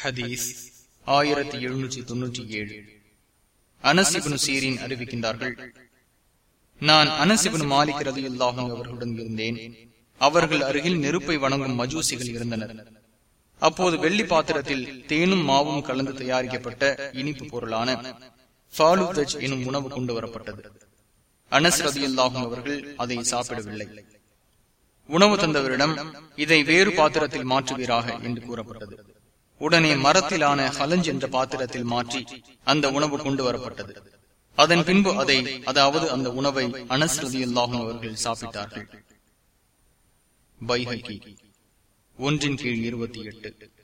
ஹதீஸ் ஆயிரத்தி எழுநூற்றி தொன்னூற்றி ஏழு. அனசிபுன் சீரின் அறிவிக்கின்றார்கள். நான் அனசிபனு மாலிக் ரதி அல்லாஹும் அவர்களுடன் இருந்தேன். அவர்கள் அருகில் நெருப்பை வணங்கும் மஜூசிகள் இருந்தனர். அப்போது வெள்ளி பாத்திரத்தில் தேனும் மாவும் கலந்து தயாரிக்கப்பட்ட இனிப்பு பொருளான ஃபாலுதஜ் எனும் உணவு கொண்டு வரப்பட்டது. அனஸ் ரதி அல்லாஹும் அவர்கள் அதை சாப்பிடவில்லை. உணவு தந்தவரிடம் இதை வேறு பாத்திரத்தில் மாற்றுவீராக என்று கூறப்பட்டது. உடனே மரத்திலான ஹலஞ்ச் என்ற பாத்திரத்தில் மாற்றி அந்த உணவு கொண்டு வரப்பட்டது. அதன் பின்பு அதை அதாவது அந்த உணவை அனஸ்ரதி அவர்கள் சாப்பிட்டார்கள். ஒன்றின் கீழ் இருபத்தி எட்டு.